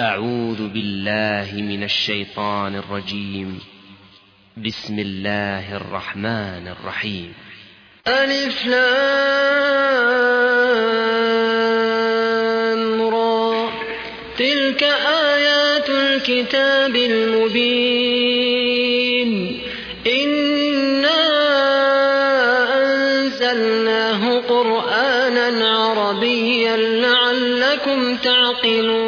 أعوذ بالله من الشيطان الرجيم. بسم الله الرحمن الرحيم. ألف لام را. تلك آيات الكتاب المبين. إنا أنزلناه قرآنا عربيا لعلكم تعقلون.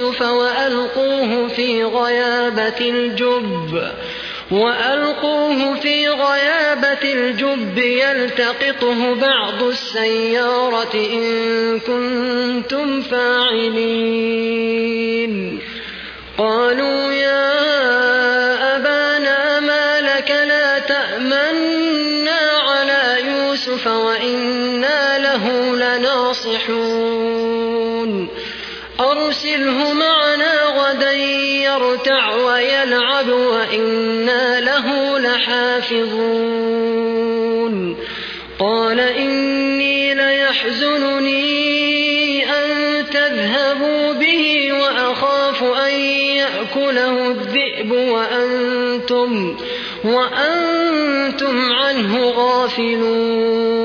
يوسف وألقوه في غيابة الجب وألقوه في غيابة الجب يلتقطه بعض السيارة إن كنتم فاعلين. قالوا يا أبانا ما لك لا تأمنا على يوسف وإنا له لناصحون. أرسله معنا غدا يرتع ويلعب وإنا له لحافظون. قال إني ليحزنني أن تذهبوا به وأخاف أن يأكله الذئب وأنتم وأنتم عنه غافلون.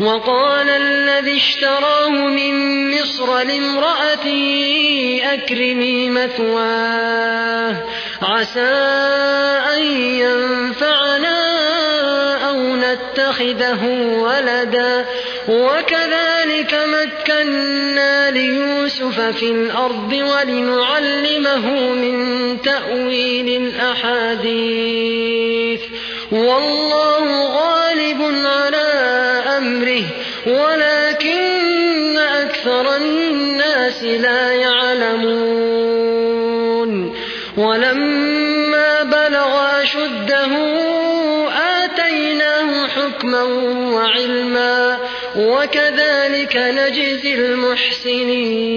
وقال الذي اشتراه من مصر لامرأته أكرمي مثواه. عسى أن ينفعنا أو نتخذه ولدا. وكذلك مكنا ليوسف في الأرض ولنعلمه من تأويل الأحاديث. والله غالب على أمره ولكن أكثر الناس لا يعلمون. ولما بلغ أشده آتيناه حكما وعلما وكذلك نجزي المحسنين.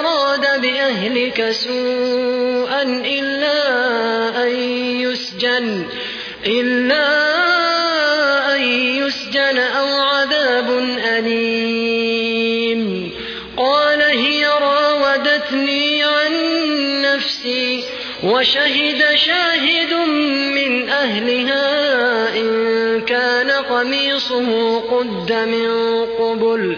بأهلك سوءا إلا أن يسجن إلا أن يسجن أو عذاب أليم. قال هي راودتني عن نفسي وشهد شاهد من أهلها إن كان قميصه قد من قبل.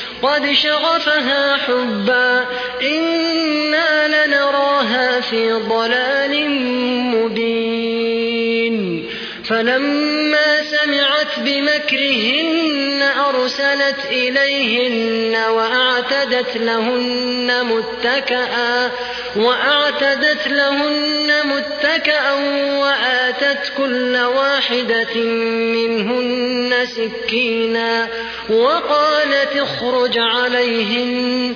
قد شغفها حبا إنا لنراها في ضلال مبين. فلما سمعت بمكرهن أرسلت إليهن وأعتدت لهن متكئا وأعتدت لهن متكئا وآتت كل واحدة منهن سكينا وقالت اخرج عليهن.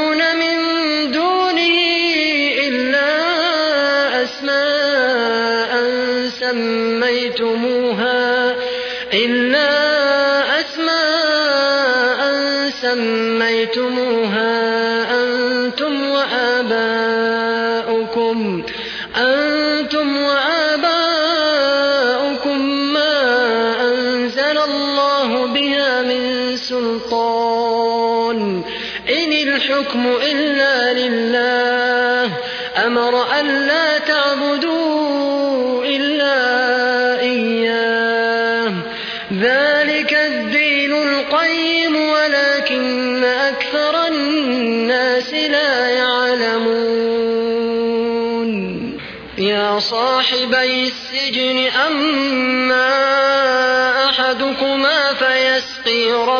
سلطان. إن الحكم إلا لله أمر ألا تعبدوا إلا إياه. ذلك الدين القيم ولكن أكثر الناس لا يعلمون. يا صاحبي السجن أما أحدكما فيسقي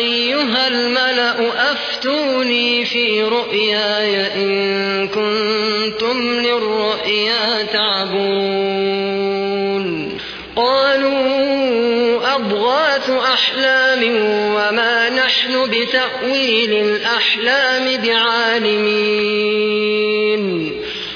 أيها الملأ أفتوني في رؤياي إن كنتم للرؤيا تعبون قالوا أضغاث أحلام وما نحن بتأويل الأحلام بعالمين.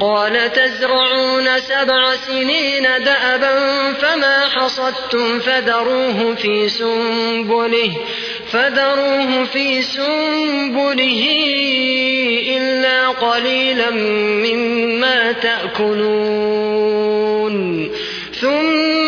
قال تزرعون سبع سنين دأبا فما حصدتم فذروه في سنبله فذروه في سنبله إلا قليلا مما تأكلون. ثم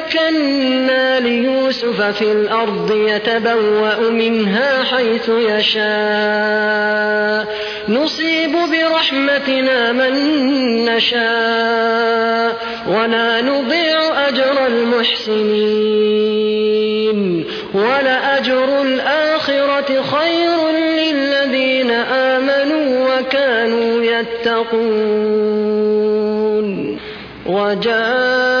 مكنا ليوسف في الأرض يتبوأ منها حيث يشاء. نصيب برحمتنا من نشاء ولا نضيع أجر المحسنين. ولأجر الآخرة خير للذين آمنوا وكانوا يتقون. وجاء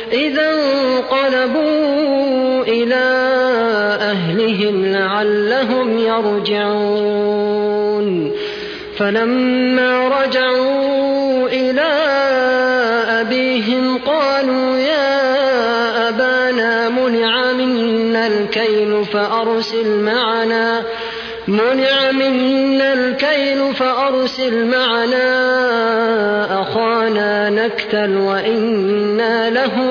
إذا انقلبوا إلى أهلهم لعلهم يرجعون. فلما رجعوا إلى أبيهم قالوا يا أبانا منع منا الكيل فأرسل معنا منع منا الكيل فأرسل معنا أخانا نكتل وإنا له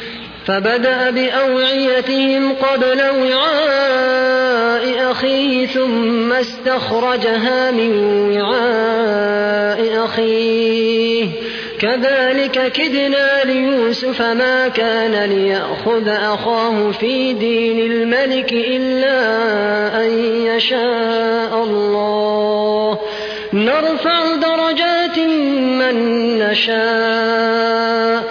فبدأ بأوعيتهم قبل وعاء أخيه ثم استخرجها من وعاء أخيه. كذلك كدنا ليوسف ما كان ليأخذ أخاه في دين الملك إلا أن يشاء الله. نرفع درجات من نشاء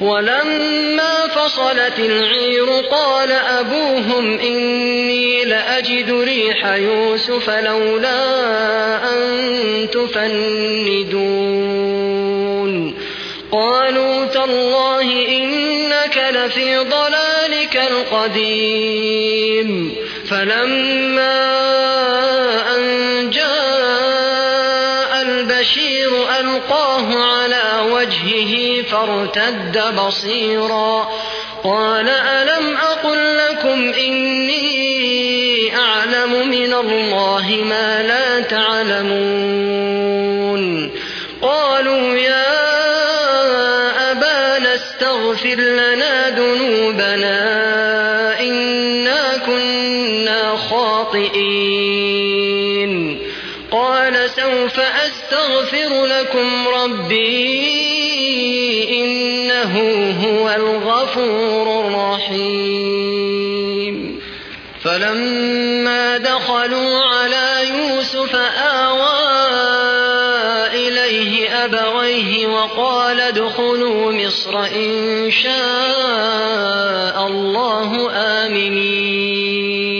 ولما فصلت العير قال أبوهم إني لأجد ريح يوسف لولا أن تفندون. قالوا تالله إنك لفي ضلالك القديم. فلما أن البشير ألقاه على وجهه فارتد بصيرا. قال ألم أقل لكم إني أعلم من الله ما لا تعلمون. أستغفر لكم ربي إنه هو الغفور الرحيم فلما دخلوا على يوسف آوى إليه أبويه وقال ادخلوا مصر إن شاء الله آمنين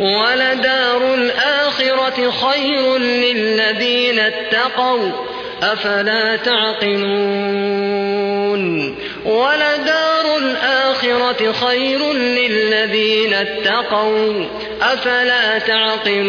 ولدار الآخرة خير للذين اتقوا أفلا تعقلون؟ ولدار الآخرة خير للذين اتقوا أفلا تعقلون؟